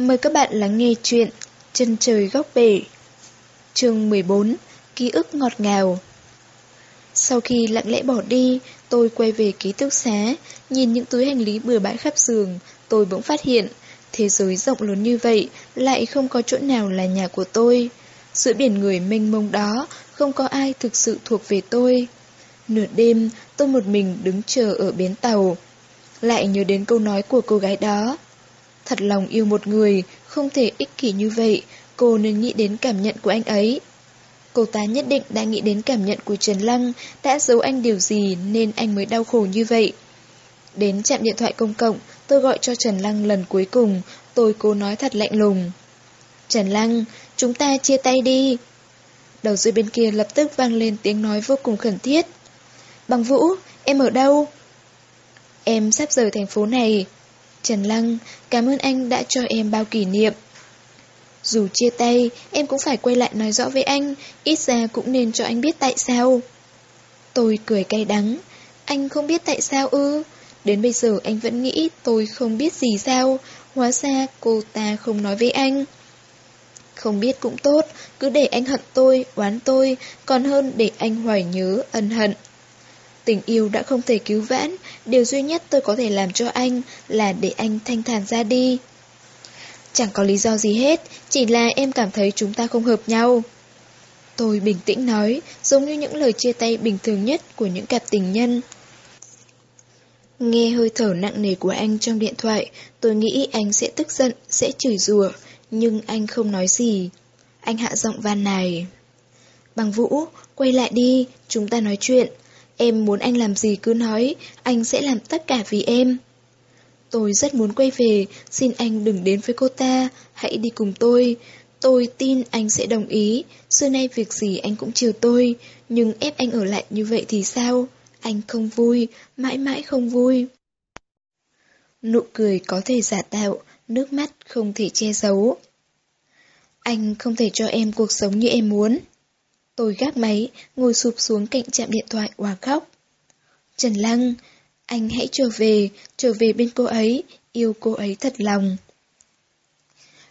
Mời các bạn lắng nghe chuyện Chân trời góc bể Chương 14 Ký ức ngọt ngào Sau khi lặng lẽ bỏ đi, tôi quay về ký túc xá, nhìn những túi hành lý bừa bãi khắp giường, tôi bỗng phát hiện, thế giới rộng lớn như vậy, lại không có chỗ nào là nhà của tôi. Giữa biển người mênh mông đó, không có ai thực sự thuộc về tôi. Nửa đêm, tôi một mình đứng chờ ở bến tàu. Lại nhớ đến câu nói của cô gái đó. Thật lòng yêu một người, không thể ích kỷ như vậy, cô nên nghĩ đến cảm nhận của anh ấy. Cô ta nhất định đã nghĩ đến cảm nhận của Trần Lăng, đã giấu anh điều gì nên anh mới đau khổ như vậy. Đến trạm điện thoại công cộng, tôi gọi cho Trần Lăng lần cuối cùng, tôi cố nói thật lạnh lùng. Trần Lăng, chúng ta chia tay đi. Đầu dây bên kia lập tức vang lên tiếng nói vô cùng khẩn thiết. Bằng Vũ, em ở đâu? Em sắp rời thành phố này. Trần Lăng, cảm ơn anh đã cho em bao kỷ niệm. Dù chia tay, em cũng phải quay lại nói rõ với anh, ít ra cũng nên cho anh biết tại sao. Tôi cười cay đắng. Anh không biết tại sao ư? Đến bây giờ anh vẫn nghĩ tôi không biết gì sao, hóa ra cô ta không nói với anh. Không biết cũng tốt, cứ để anh hận tôi, oán tôi, còn hơn để anh hoài nhớ, ân hận. Tình yêu đã không thể cứu vãn, điều duy nhất tôi có thể làm cho anh là để anh thanh thản ra đi. Chẳng có lý do gì hết, chỉ là em cảm thấy chúng ta không hợp nhau. Tôi bình tĩnh nói, giống như những lời chia tay bình thường nhất của những cặp tình nhân. Nghe hơi thở nặng nề của anh trong điện thoại, tôi nghĩ anh sẽ tức giận, sẽ chửi rủa, nhưng anh không nói gì. Anh hạ giọng van này. Bằng Vũ, quay lại đi, chúng ta nói chuyện. Em muốn anh làm gì cứ nói, anh sẽ làm tất cả vì em. Tôi rất muốn quay về, xin anh đừng đến với cô ta, hãy đi cùng tôi. Tôi tin anh sẽ đồng ý, xưa nay việc gì anh cũng chiều tôi, nhưng ép anh ở lại như vậy thì sao? Anh không vui, mãi mãi không vui. Nụ cười có thể giả tạo, nước mắt không thể che giấu. Anh không thể cho em cuộc sống như em muốn. Tôi gác máy, ngồi sụp xuống cạnh chạm điện thoại hòa khóc. Trần Lăng, anh hãy trở về, trở về bên cô ấy, yêu cô ấy thật lòng.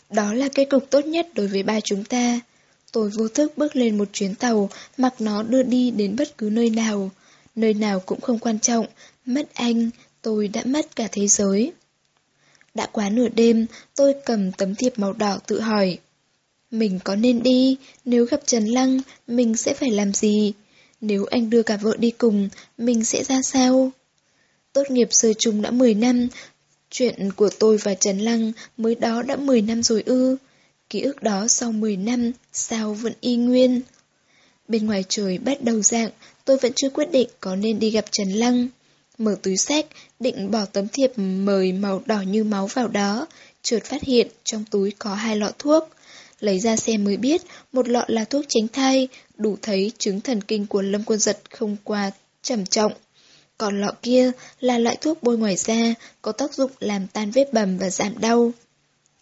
Đó là kết cục tốt nhất đối với ba chúng ta. Tôi vô thức bước lên một chuyến tàu, mặc nó đưa đi đến bất cứ nơi nào. Nơi nào cũng không quan trọng, mất anh, tôi đã mất cả thế giới. Đã quá nửa đêm, tôi cầm tấm thiệp màu đỏ tự hỏi. Mình có nên đi, nếu gặp Trần Lăng, mình sẽ phải làm gì? Nếu anh đưa cả vợ đi cùng, mình sẽ ra sao? Tốt nghiệp sơ chung đã 10 năm, chuyện của tôi và Trần Lăng mới đó đã 10 năm rồi ư. Ký ức đó sau 10 năm, sao vẫn y nguyên? Bên ngoài trời bắt đầu dạng, tôi vẫn chưa quyết định có nên đi gặp Trần Lăng. Mở túi sách, định bỏ tấm thiệp mời màu đỏ như máu vào đó, trượt phát hiện trong túi có hai lọ thuốc. Lấy ra xem mới biết, một lọ là thuốc tránh thai, đủ thấy chứng thần kinh của Lâm Quân Giật không qua trầm trọng. Còn lọ kia là loại thuốc bôi ngoài da, có tác dụng làm tan vết bầm và giảm đau.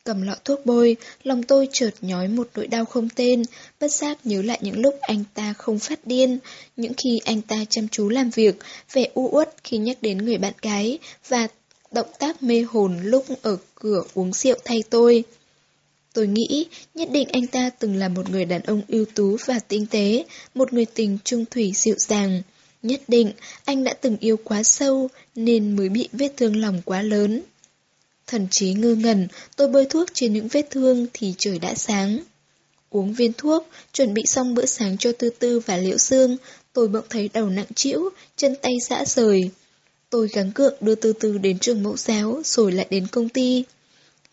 Cầm lọ thuốc bôi, lòng tôi chợt nhói một nỗi đau không tên, bất giác nhớ lại những lúc anh ta không phát điên, những khi anh ta chăm chú làm việc, vẻ u uất khi nhắc đến người bạn gái, và động tác mê hồn lúc ở cửa uống rượu thay tôi. Tôi nghĩ nhất định anh ta từng là một người đàn ông ưu tú và tinh tế, một người tình trung thủy dịu dàng. Nhất định anh đã từng yêu quá sâu nên mới bị vết thương lòng quá lớn. Thần trí ngơ ngẩn, tôi bơi thuốc trên những vết thương thì trời đã sáng. Uống viên thuốc, chuẩn bị xong bữa sáng cho Tư Tư và Liễu Sương, tôi bỗng thấy đầu nặng trĩu, chân tay giã rời. Tôi gắng cượng đưa Tư Tư đến trường mẫu giáo rồi lại đến công ty.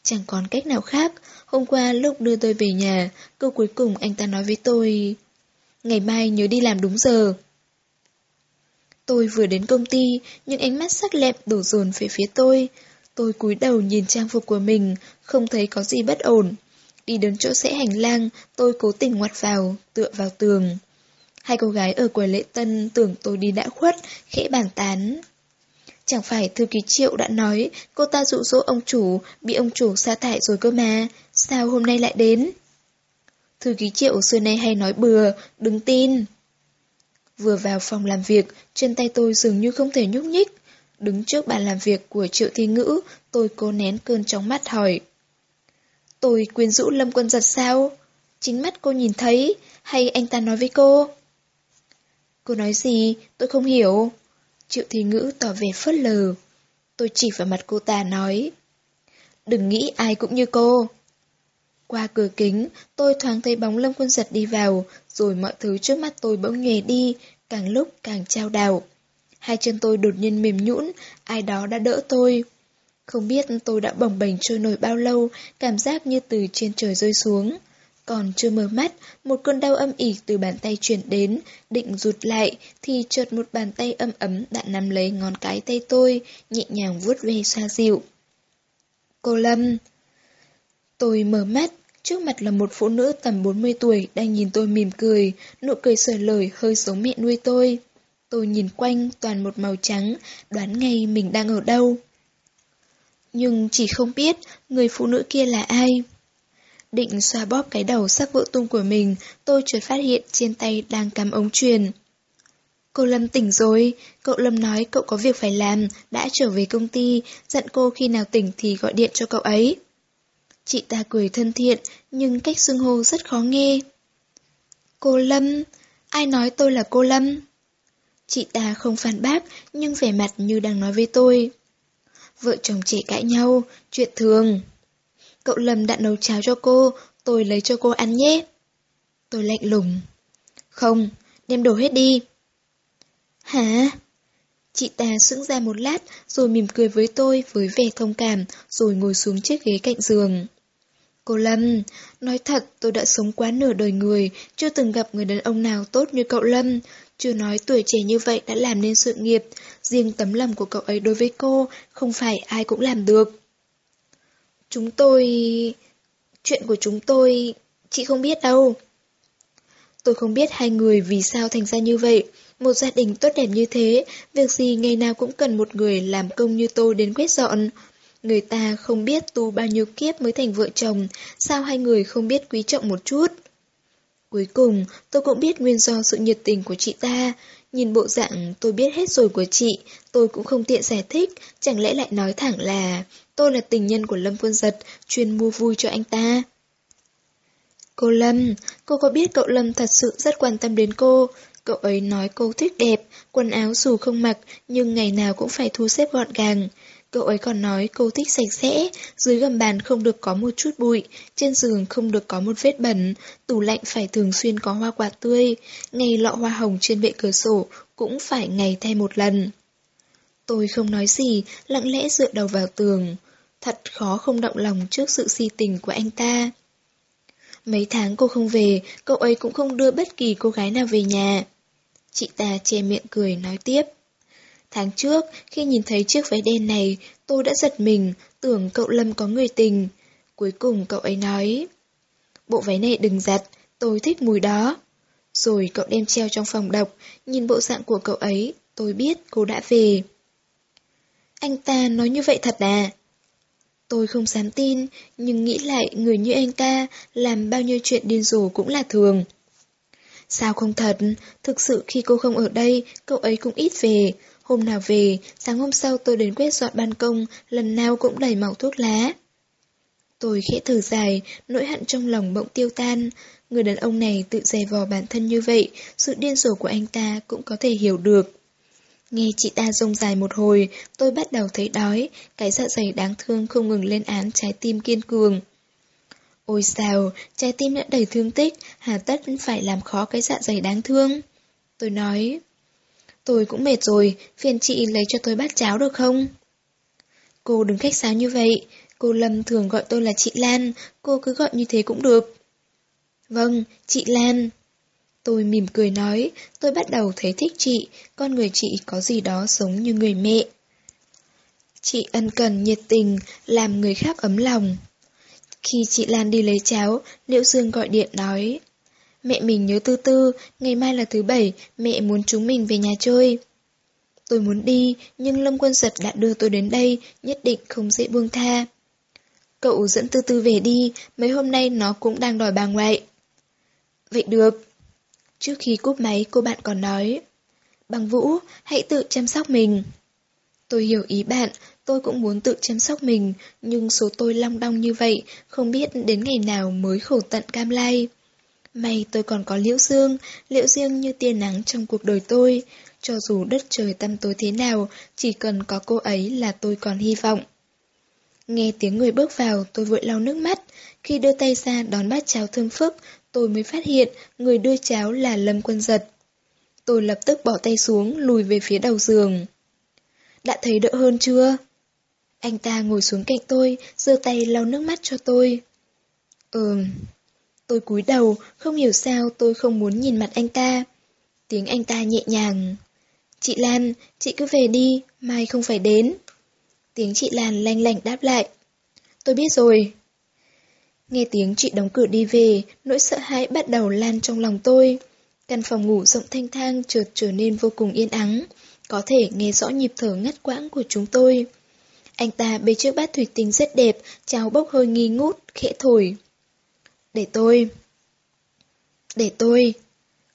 Chẳng còn cách nào khác, hôm qua lúc đưa tôi về nhà, câu cuối cùng anh ta nói với tôi Ngày mai nhớ đi làm đúng giờ. Tôi vừa đến công ty, những ánh mắt sắc lẹm đổ dồn về phía tôi. Tôi cúi đầu nhìn trang phục của mình, không thấy có gì bất ổn. Đi đến chỗ sẽ hành lang, tôi cố tình ngoặt vào, tựa vào tường. Hai cô gái ở quầy lễ tân tưởng tôi đi đã khuất, khẽ bàn tán. Chẳng phải thư ký triệu đã nói cô ta dụ dỗ ông chủ, bị ông chủ sa thải rồi cơ mà, sao hôm nay lại đến? Thư ký triệu xưa nay hay nói bừa, đừng tin. Vừa vào phòng làm việc, chân tay tôi dường như không thể nhúc nhích. Đứng trước bàn làm việc của triệu thi ngữ, tôi cố nén cơn chóng mắt hỏi. Tôi quyến rũ Lâm Quân giật sao? Chính mắt cô nhìn thấy, hay anh ta nói với cô? Cô nói gì? Tôi không hiểu. Triệu Thi Ngữ tỏ vẻ phớt lờ. Tôi chỉ vào mặt cô ta nói. Đừng nghĩ ai cũng như cô. Qua cửa kính, tôi thoáng thấy bóng Lâm Quân Giật đi vào, rồi mọi thứ trước mắt tôi bỗng nhòe đi, càng lúc càng trao đảo. Hai chân tôi đột nhiên mềm nhũn, ai đó đã đỡ tôi. Không biết tôi đã bồng bềnh trôi nổi bao lâu, cảm giác như từ trên trời rơi xuống. Còn chưa mở mắt, một cơn đau âm ỉ từ bàn tay chuyển đến, định rụt lại, thì chợt một bàn tay âm ấm đã nắm lấy ngón cái tay tôi, nhẹ nhàng vuốt ve xoa dịu. Cô Lâm Tôi mở mắt, trước mặt là một phụ nữ tầm 40 tuổi đang nhìn tôi mỉm cười, nụ cười sởi lời hơi giống mẹ nuôi tôi. Tôi nhìn quanh toàn một màu trắng, đoán ngay mình đang ở đâu. Nhưng chỉ không biết người phụ nữ kia là ai. Định xoa bóp cái đầu sắc vỡ tung của mình, tôi chợt phát hiện trên tay đang cắm ống truyền. Cô Lâm tỉnh rồi, cậu Lâm nói cậu có việc phải làm, đã trở về công ty, dặn cô khi nào tỉnh thì gọi điện cho cậu ấy. Chị ta cười thân thiện, nhưng cách xưng hô rất khó nghe. Cô Lâm, ai nói tôi là cô Lâm? Chị ta không phản bác, nhưng vẻ mặt như đang nói với tôi. Vợ chồng trẻ cãi nhau, chuyện thường. Cậu Lâm đã nấu cháo cho cô, tôi lấy cho cô ăn nhé. Tôi lạnh lùng. Không, đem đồ hết đi. Hả? Chị ta sững ra một lát, rồi mỉm cười với tôi với vẻ thông cảm, rồi ngồi xuống chiếc ghế cạnh giường. Cô Lâm, nói thật tôi đã sống quá nửa đời người, chưa từng gặp người đàn ông nào tốt như cậu Lâm. Chưa nói tuổi trẻ như vậy đã làm nên sự nghiệp, riêng tấm lòng của cậu ấy đối với cô, không phải ai cũng làm được. Chúng tôi... Chuyện của chúng tôi... Chị không biết đâu. Tôi không biết hai người vì sao thành ra như vậy. Một gia đình tốt đẹp như thế, việc gì ngày nào cũng cần một người làm công như tôi đến quét dọn. Người ta không biết tu bao nhiêu kiếp mới thành vợ chồng, sao hai người không biết quý trọng một chút? Cuối cùng, tôi cũng biết nguyên do sự nhiệt tình của chị ta. Nhìn bộ dạng tôi biết hết rồi của chị, tôi cũng không tiện giải thích, chẳng lẽ lại nói thẳng là tôi là tình nhân của Lâm Quân Giật, chuyên mua vui cho anh ta. Cô Lâm, cô có biết cậu Lâm thật sự rất quan tâm đến cô. Cậu ấy nói cô thích đẹp, quần áo dù không mặc, nhưng ngày nào cũng phải thu xếp gọn gàng. Cậu ấy còn nói cô thích sạch sẽ, dưới gầm bàn không được có một chút bụi, trên giường không được có một vết bẩn, tủ lạnh phải thường xuyên có hoa quả tươi, ngay lọ hoa hồng trên bệ cửa sổ cũng phải ngày thay một lần. Tôi không nói gì, lặng lẽ dựa đầu vào tường. Thật khó không động lòng trước sự si tình của anh ta. Mấy tháng cô không về, cậu ấy cũng không đưa bất kỳ cô gái nào về nhà. Chị ta che miệng cười nói tiếp. Tháng trước, khi nhìn thấy chiếc váy đen này, tôi đã giật mình, tưởng cậu Lâm có người tình. Cuối cùng cậu ấy nói, bộ váy này đừng giặt, tôi thích mùi đó. Rồi cậu đem treo trong phòng đọc, nhìn bộ dạng của cậu ấy, tôi biết cô đã về. Anh ta nói như vậy thật à? Tôi không dám tin, nhưng nghĩ lại người như anh ta làm bao nhiêu chuyện điên rồ cũng là thường. Sao không thật, thực sự khi cô không ở đây, cậu ấy cũng ít về, Hôm nào về, sáng hôm sau tôi đến quét dọn ban công, lần nào cũng đầy màu thuốc lá. Tôi khẽ thở dài, nỗi hận trong lòng bỗng tiêu tan. Người đàn ông này tự dè vò bản thân như vậy, sự điên rồ của anh ta cũng có thể hiểu được. Nghe chị ta rông dài một hồi, tôi bắt đầu thấy đói, cái dạ dày đáng thương không ngừng lên án trái tim kiên cường. Ôi sao, trái tim đã đầy thương tích, hà tất phải làm khó cái dạ dày đáng thương. Tôi nói, Tôi cũng mệt rồi, phiền chị lấy cho tôi bát cháo được không? Cô đừng khách sáo như vậy, cô Lâm thường gọi tôi là chị Lan, cô cứ gọi như thế cũng được. Vâng, chị Lan. Tôi mỉm cười nói, tôi bắt đầu thấy thích chị, con người chị có gì đó giống như người mẹ. Chị ân cần, nhiệt tình, làm người khác ấm lòng. Khi chị Lan đi lấy cháo, Liễu Dương gọi điện nói, Mẹ mình nhớ tư tư, ngày mai là thứ bảy, mẹ muốn chúng mình về nhà chơi. Tôi muốn đi, nhưng Lâm Quân Giật đã đưa tôi đến đây, nhất định không dễ buông tha. Cậu dẫn tư tư về đi, mấy hôm nay nó cũng đang đòi bà ngoại. Vậy được. Trước khi cúp máy cô bạn còn nói, Bằng Vũ, hãy tự chăm sóc mình. Tôi hiểu ý bạn, tôi cũng muốn tự chăm sóc mình, nhưng số tôi long đong như vậy, không biết đến ngày nào mới khổ tận cam lai. May tôi còn có liễu dương, liễu dương như tia nắng trong cuộc đời tôi. Cho dù đất trời tăm tối thế nào, chỉ cần có cô ấy là tôi còn hy vọng. Nghe tiếng người bước vào, tôi vội lau nước mắt. Khi đưa tay ra đón bát cháo thơm phức, tôi mới phát hiện người đưa cháo là Lâm Quân Giật. Tôi lập tức bỏ tay xuống, lùi về phía đầu giường. Đã thấy đỡ hơn chưa? Anh ta ngồi xuống cạnh tôi, giơ tay lau nước mắt cho tôi. Ừm. Tôi cúi đầu, không hiểu sao tôi không muốn nhìn mặt anh ta. Tiếng anh ta nhẹ nhàng. Chị Lan, chị cứ về đi, mai không phải đến. Tiếng chị Lan lanh lảnh đáp lại. Tôi biết rồi. Nghe tiếng chị đóng cửa đi về, nỗi sợ hãi bắt đầu lan trong lòng tôi. Căn phòng ngủ rộng thanh thang chợt trở nên vô cùng yên ắng, có thể nghe rõ nhịp thở ngắt quãng của chúng tôi. Anh ta bê chiếc bát thủy tinh rất đẹp, cháo bốc hơi nghi ngút, khẽ thổi. Để tôi. Để tôi.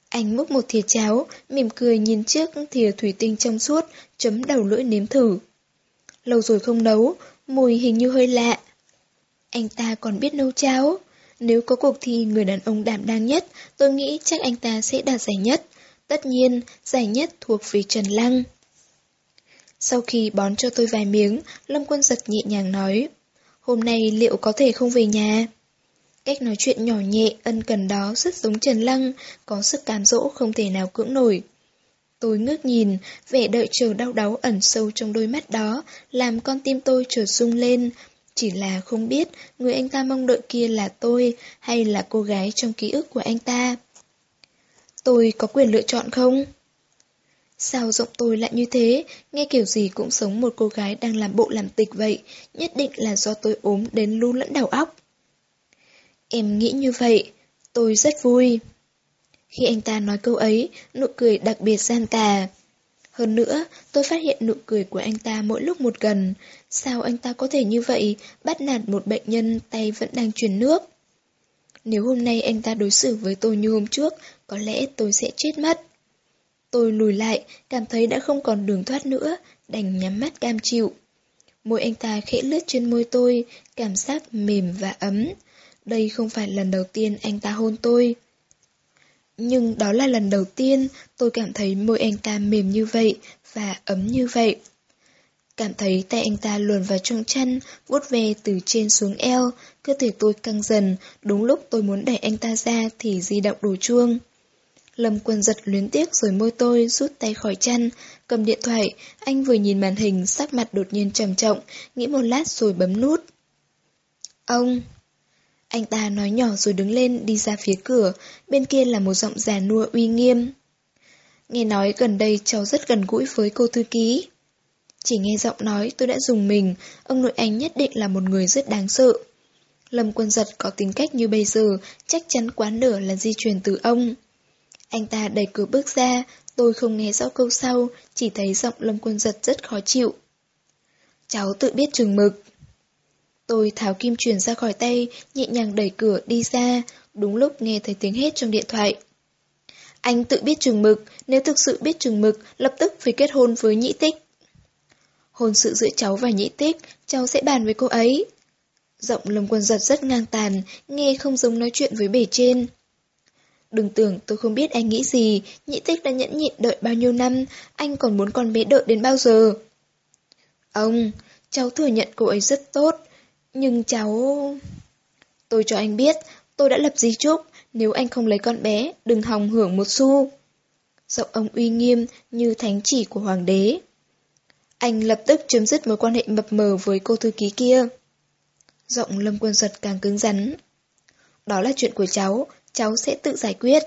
Anh múc một thìa cháo, mỉm cười nhìn chiếc thìa thủy tinh trong suốt, chấm đầu lưỡi nếm thử. Lâu rồi không nấu, mùi hình như hơi lạ. Anh ta còn biết nấu cháo. Nếu có cuộc thi người đàn ông đảm đang nhất, tôi nghĩ chắc anh ta sẽ đạt giải nhất. Tất nhiên, giải nhất thuộc về Trần Lăng. Sau khi bón cho tôi vài miếng, Lâm Quân giật nhẹ nhàng nói. Hôm nay liệu có thể không về nhà? Cách nói chuyện nhỏ nhẹ, ân cần đó rất giống Trần Lăng, có sức cám dỗ không thể nào cưỡng nổi. Tôi ngước nhìn, vẻ đợi chờ đau đáu ẩn sâu trong đôi mắt đó, làm con tim tôi trở rung lên. Chỉ là không biết người anh ta mong đợi kia là tôi hay là cô gái trong ký ức của anh ta. Tôi có quyền lựa chọn không? Sao giọng tôi lại như thế, nghe kiểu gì cũng sống một cô gái đang làm bộ làm tịch vậy, nhất định là do tôi ốm đến lu lẫn đầu óc. Em nghĩ như vậy, tôi rất vui. Khi anh ta nói câu ấy, nụ cười đặc biệt gian tà. Hơn nữa, tôi phát hiện nụ cười của anh ta mỗi lúc một gần. Sao anh ta có thể như vậy, bắt nạt một bệnh nhân tay vẫn đang truyền nước? Nếu hôm nay anh ta đối xử với tôi như hôm trước, có lẽ tôi sẽ chết mất. Tôi lùi lại, cảm thấy đã không còn đường thoát nữa, đành nhắm mắt cam chịu. Môi anh ta khẽ lướt trên môi tôi, cảm giác mềm và ấm. Đây không phải lần đầu tiên anh ta hôn tôi. Nhưng đó là lần đầu tiên tôi cảm thấy môi anh ta mềm như vậy và ấm như vậy. Cảm thấy tay anh ta luồn vào trong chăn, vuốt về từ trên xuống eo, cơ thể tôi căng dần, đúng lúc tôi muốn đẩy anh ta ra thì di động đổ chuông. Lâm quân giật luyến tiếc rồi môi tôi rút tay khỏi chăn, cầm điện thoại, anh vừa nhìn màn hình sắc mặt đột nhiên trầm trọng, nghĩ một lát rồi bấm nút. Ông... Anh ta nói nhỏ rồi đứng lên đi ra phía cửa, bên kia là một giọng già nua uy nghiêm. Nghe nói gần đây cháu rất gần gũi với cô thư ký. Chỉ nghe giọng nói tôi đã dùng mình, ông nội anh nhất định là một người rất đáng sợ. Lâm quân giật có tính cách như bây giờ, chắc chắn quá nửa là di truyền từ ông. Anh ta đẩy cửa bước ra, tôi không nghe rõ câu sau, chỉ thấy giọng Lâm quân giật rất khó chịu. Cháu tự biết chừng mực. Tôi tháo kim truyền ra khỏi tay, nhẹ nhàng đẩy cửa đi ra, đúng lúc nghe thấy tiếng hét trong điện thoại. Anh tự biết chừng mực, nếu thực sự biết chừng mực, lập tức phải kết hôn với nhị tích. Hôn sự giữa cháu và nhị tích, cháu sẽ bàn với cô ấy. Giọng lồng quân giật rất ngang tàn, nghe không giống nói chuyện với bể trên. Đừng tưởng tôi không biết anh nghĩ gì, nhị tích đã nhẫn nhịn đợi bao nhiêu năm, anh còn muốn con bé đợi đến bao giờ. Ông, cháu thừa nhận cô ấy rất tốt, nhưng cháu... Tôi cho anh biết, tôi đã lập di chúc, nếu anh không lấy con bé, đừng hòng hưởng một xu. Giọng ông uy nghiêm như thánh chỉ của hoàng đế. Anh lập tức chấm dứt mối quan hệ mập mờ với cô thư ký kia. Giọng lâm quân giật càng cứng rắn. Đó là chuyện của cháu, cháu sẽ tự giải quyết.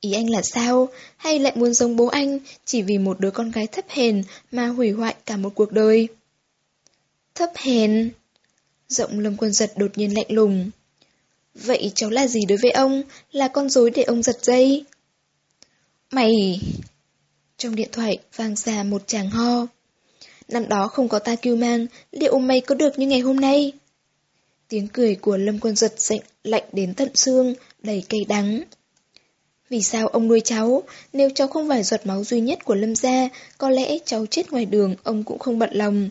Ý anh là sao? Hay lại muốn giống bố anh chỉ vì một đứa con gái thấp hèn mà hủy hoại cả một cuộc đời? Thấp hèn? Giọng lâm quân giật đột nhiên lạnh lùng. Vậy cháu là gì đối với ông? Là con rối để ông giật dây? Mày... Trong điện thoại vang ra một chàng ho. Năm đó không có ta kêu mang, liệu mày có được như ngày hôm nay? Tiếng cười của Lâm Quân Giật dạnh lạnh đến tận xương, đầy cay đắng. Vì sao ông nuôi cháu? Nếu cháu không phải giọt máu duy nhất của Lâm gia, có lẽ cháu chết ngoài đường, ông cũng không bận lòng.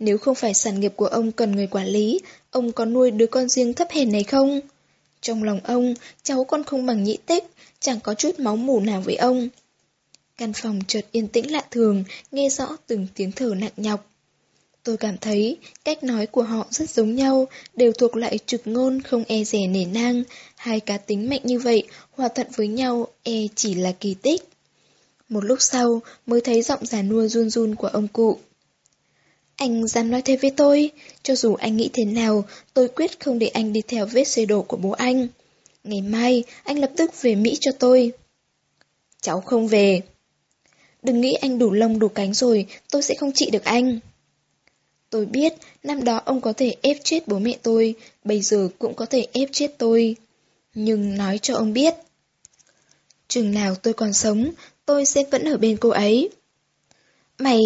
Nếu không phải sản nghiệp của ông cần người quản lý, ông có nuôi đứa con riêng thấp hèn này không? Trong lòng ông, cháu con không bằng nhị tích, chẳng có chút máu mủ nào với ông. Căn phòng chợt yên tĩnh lạ thường, nghe rõ từng tiếng thở nặng nhọc. Tôi cảm thấy cách nói của họ rất giống nhau, đều thuộc lại trực ngôn không e rẻ nể nang. Hai cá tính mạnh như vậy, hòa thuận với nhau, e chỉ là kỳ tích. Một lúc sau mới thấy giọng già nua run run của ông cụ. Anh dám nói thế với tôi, cho dù anh nghĩ thế nào, tôi quyết không để anh đi theo vết xe đổ của bố anh. Ngày mai, anh lập tức về Mỹ cho tôi. Cháu không về. Đừng nghĩ anh đủ lông đủ cánh rồi, tôi sẽ không trị được anh. Tôi biết, năm đó ông có thể ép chết bố mẹ tôi, bây giờ cũng có thể ép chết tôi. Nhưng nói cho ông biết. Chừng nào tôi còn sống, tôi sẽ vẫn ở bên cô ấy. Mày...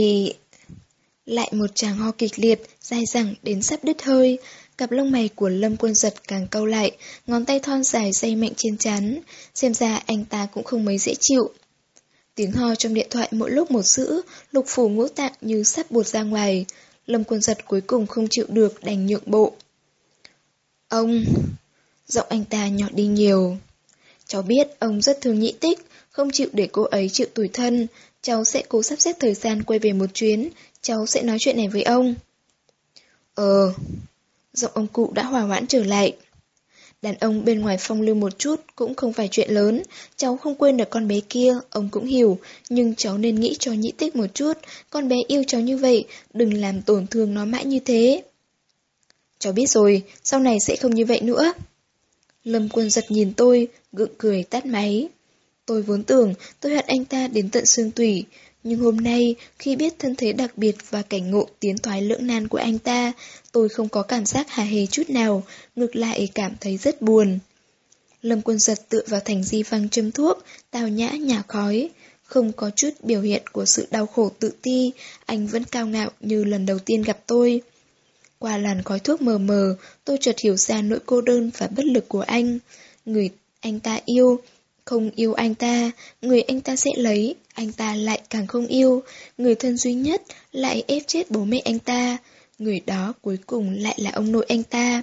Lại một chàng ho kịch liệt, dài dẳng đến sắp đứt hơi. Cặp lông mày của Lâm Quân Giật càng câu lại, ngón tay thon dài dây mạnh trên chán. Xem ra anh ta cũng không mấy dễ chịu. Tiếng ho trong điện thoại mỗi lúc một dữ, lục phủ ngũ tạng như sắp buột ra ngoài. Lâm Quân Giật cuối cùng không chịu được đành nhượng bộ. Ông... Giọng anh ta nhỏ đi nhiều. Cháu biết ông rất thương nhị tích, không chịu để cô ấy chịu tủi thân. Cháu sẽ cố sắp xếp thời gian quay về một chuyến, cháu sẽ nói chuyện này với ông. Ờ... Giọng ông cụ đã hòa hoãn trở lại. Đàn ông bên ngoài phong lưu một chút cũng không phải chuyện lớn, cháu không quên được con bé kia, ông cũng hiểu, nhưng cháu nên nghĩ cho Nhĩ tích một chút, con bé yêu cháu như vậy, đừng làm tổn thương nó mãi như thế. Cháu biết rồi, sau này sẽ không như vậy nữa. Lâm quân giật nhìn tôi, gượng cười tắt máy. Tôi vốn tưởng tôi hận anh ta đến tận xương tủy, nhưng hôm nay, khi biết thân thế đặc biệt và cảnh ngộ tiến thoái lưỡng nan của anh ta, tôi không có cảm giác hà hề chút nào, ngược lại cảm thấy rất buồn. Lâm quân giật tựa vào thành di văng châm thuốc, tào nhã nhả khói. Không có chút biểu hiện của sự đau khổ tự ti, anh vẫn cao ngạo như lần đầu tiên gặp tôi. Qua làn khói thuốc mờ mờ, tôi chợt hiểu ra nỗi cô đơn và bất lực của anh. Người anh ta yêu, không yêu anh ta, người anh ta sẽ lấy, anh ta lại càng không yêu, người thân duy nhất lại ép chết bố mẹ anh ta, người đó cuối cùng lại là ông nội anh ta.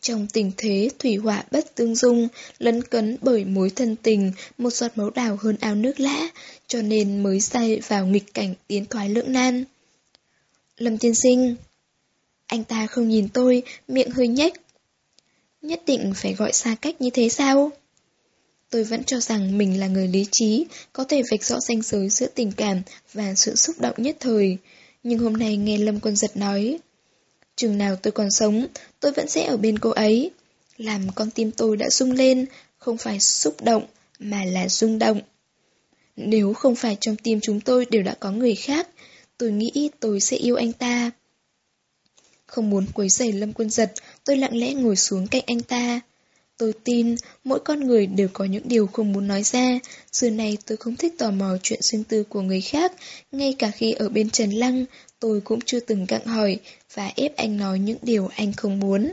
Trong tình thế thủy hỏa bất tương dung, lấn cấn bởi mối thân tình, một giọt máu đào hơn ao nước lã, cho nên mới say vào nghịch cảnh tiến thoái lưỡng nan. Lâm tiên sinh Anh ta không nhìn tôi, miệng hơi nhếch. Nhất định phải gọi xa cách như thế sao? Tôi vẫn cho rằng mình là người lý trí, có thể vạch rõ ranh giới giữa tình cảm và sự xúc động nhất thời. Nhưng hôm nay nghe Lâm Quân Giật nói, chừng nào tôi còn sống, tôi vẫn sẽ ở bên cô ấy. Làm con tim tôi đã rung lên, không phải xúc động, mà là rung động. Nếu không phải trong tim chúng tôi đều đã có người khác, tôi nghĩ tôi sẽ yêu anh ta. Không muốn quấy rầy Lâm Quân Giật, tôi lặng lẽ ngồi xuống cạnh anh ta. Tôi tin mỗi con người đều có những điều không muốn nói ra. Xưa này tôi không thích tò mò chuyện riêng tư của người khác. Ngay cả khi ở bên Trần Lăng, tôi cũng chưa từng gặng hỏi và ép anh nói những điều anh không muốn.